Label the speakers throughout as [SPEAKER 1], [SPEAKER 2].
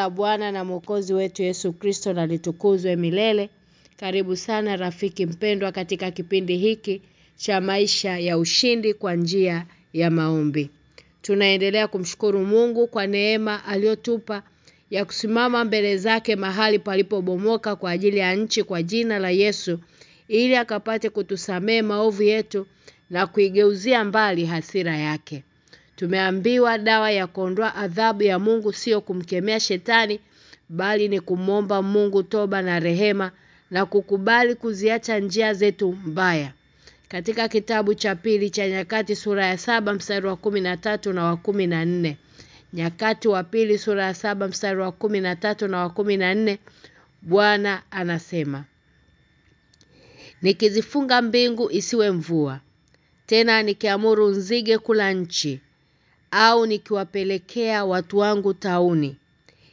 [SPEAKER 1] la Bwana na Mwokozi wetu Yesu Kristo na litukuzwe milele. Karibu sana rafiki mpendwa katika kipindi hiki cha maisha ya ushindi kwa njia ya maombi. Tunaendelea kumshukuru Mungu kwa neema aliyotupa ya kusimama mbele zake mahali palipobomoka kwa ajili ya nchi kwa jina la Yesu ili akapate kutusamee maovu yetu na kuigeuzia mbali hasira yake. Tumeambiwa dawa ya kuondoa adhabu ya Mungu sio kumkemea shetani bali ni kumomba Mungu toba na rehema na kukubali kuziacha njia zetu mbaya. Katika kitabu cha pili cha nyakati sura ya saba mstari wa kumi na tatu na wa kumi na nne Nyakati wa pili sura ya saba mstari wa kumi na tatu na wa kumi na nne Bwana anasema Nikizifunga mbingu isiwe mvua tena nikiamuru nzige kula nchi au nikiwapelekea watu wangu tauni.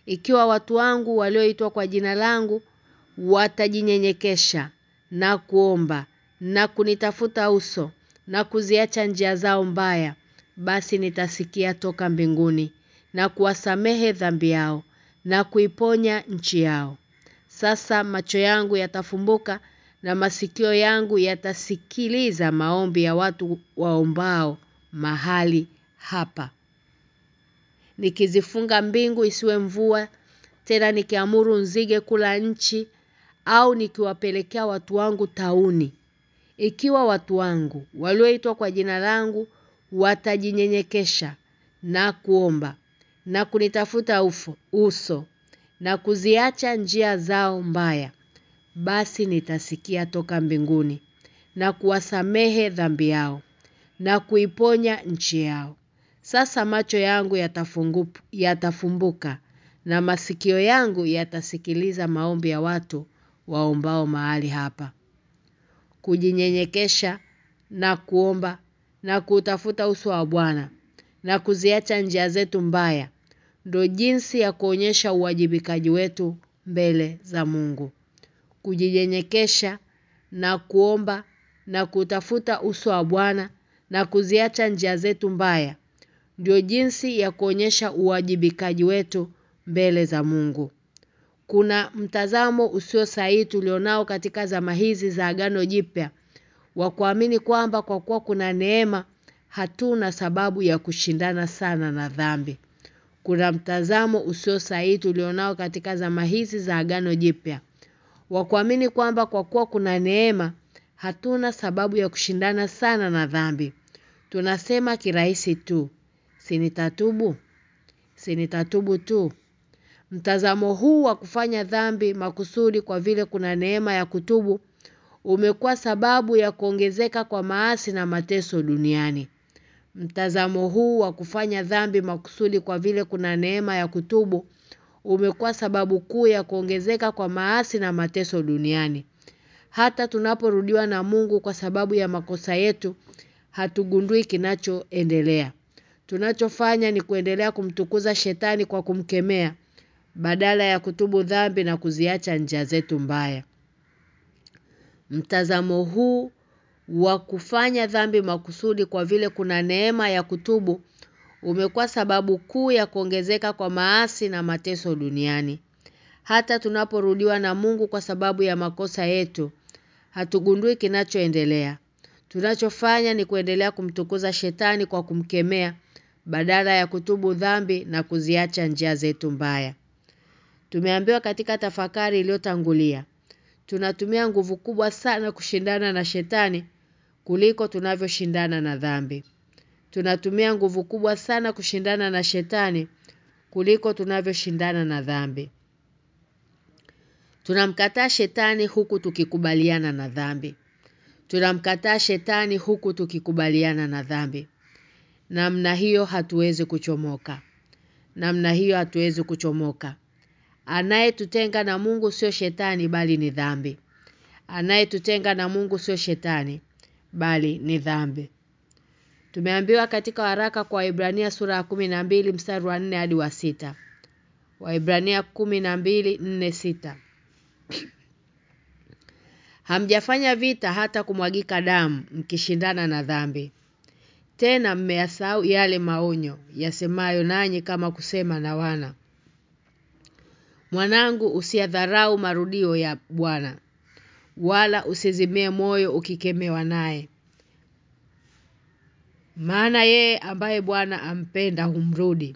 [SPEAKER 1] Ikiwa watu wangu walioitwa kwa jina langu watajinyenyekesha na kuomba na kunitafuta uso na kuziacha njia zao mbaya basi nitasikia toka mbinguni na kuwasamehe dhambi yao na kuiponya nchi yao. Sasa macho yangu yatafumbuka na masikio yangu yatasikiliza maombi ya watu waombao mahali hapa. Nikizifunga mbingu isiwe mvua tena nikiamuru nzige kula nchi au nikiwapelekea watu wangu tauni. Ikiwa watu wangu walioitwa kwa jina langu watajinyenyekesha na kuomba na kunitafuta ufo, uso na kuziacha njia zao mbaya basi nitasikia toka mbinguni na kuwasamehe dhambi yao na kuiponya nchi yao sasa macho yangu yatafumbuka na masikio yangu yatasikiliza maombi ya watu waombao mahali hapa. Kujinyenyekesha na kuomba na kutafuta uso wa Bwana na kuziacha njia zetu mbaya ndo jinsi ya kuonyesha uwajibikaji wetu mbele za Mungu. Kujinyenyekesha na kuomba na kutafuta uso wa Bwana na kuziacha njia zetu mbaya ndio jinsi ya kuonyesha uwajibikaji wetu mbele za Mungu. Kuna mtazamo usio sahihi tulionao katika zama hizi za agano jipya wa kuamini kwamba kwa kuwa kuna neema hatuna sababu ya kushindana sana na dhambi. Kuna mtazamo usio sahihi tulionao katika zama hizi za agano jipya wa kuamini kwamba kwa kuwa kuna neema hatuna sababu ya kushindana sana na dhambi. Tunasema kirahisi tu sinitatubu. Sinitatubu tu. Mtazamo huu wa kufanya dhambi makusudi kwa vile kuna neema ya kutubu umekuwa sababu ya kuongezeka kwa maasi na mateso duniani. Mtazamo huu wa kufanya dhambi makusudi kwa vile kuna neema ya kutubu umekuwa sababu kuu ya kuongezeka kwa maasi na mateso duniani. Hata tunaporudiwa na Mungu kwa sababu ya makosa yetu hatugundui kinachoendelea Tunachofanya ni kuendelea kumtukuza shetani kwa kumkemea badala ya kutubu dhambi na kuziacha njia zetu mbaya. Mtazamo huu wa kufanya dhambi makusudi kwa vile kuna neema ya kutubu umekuwa sababu kuu ya kuongezeka kwa maasi na mateso duniani. Hata tunaporudiwa na Mungu kwa sababu ya makosa yetu, hatugundui kinachoendelea. Tunachofanya ni kuendelea kumtukuza shetani kwa kumkemea badala ya kutubu dhambi na kuziacha njia zetu mbaya. Tumeambiwa katika tafakari iliyotangulia tunatumia nguvu kubwa sana kushindana na shetani kuliko tunavyoshindana na dhambi. Tunatumia nguvu kubwa sana kushindana na shetani kuliko tunavyoshindana na dhambi. Tunamkataa shetani huku tukikubaliana na dhambi. Tunamkataa shetani huku tukikubaliana na dhambi. Namna hiyo hatuwezi kuchomoka. Namna hiyo hatuwezi kuchomoka. Anayetutenga na Mungu sio shetani bali ni dhambi. Anayetutenga na Mungu sio shetani bali ni dhambi. Tumeambiwa katika waraka kwa Ibrania sura ya 12 mstari wa 4 hadi wa 6. Waibrania 12:4-6. Hamjafanya vita hata kumwagika damu mkishindana na dhambi. Tena mmeyasahau yale maonyo yasemayo nanyi kama kusema na wana. Mwanangu usiadharau marudio ya Bwana wala usizimie moyo ukikemewa naye. Maana yeye ambaye Bwana ampenda humrudi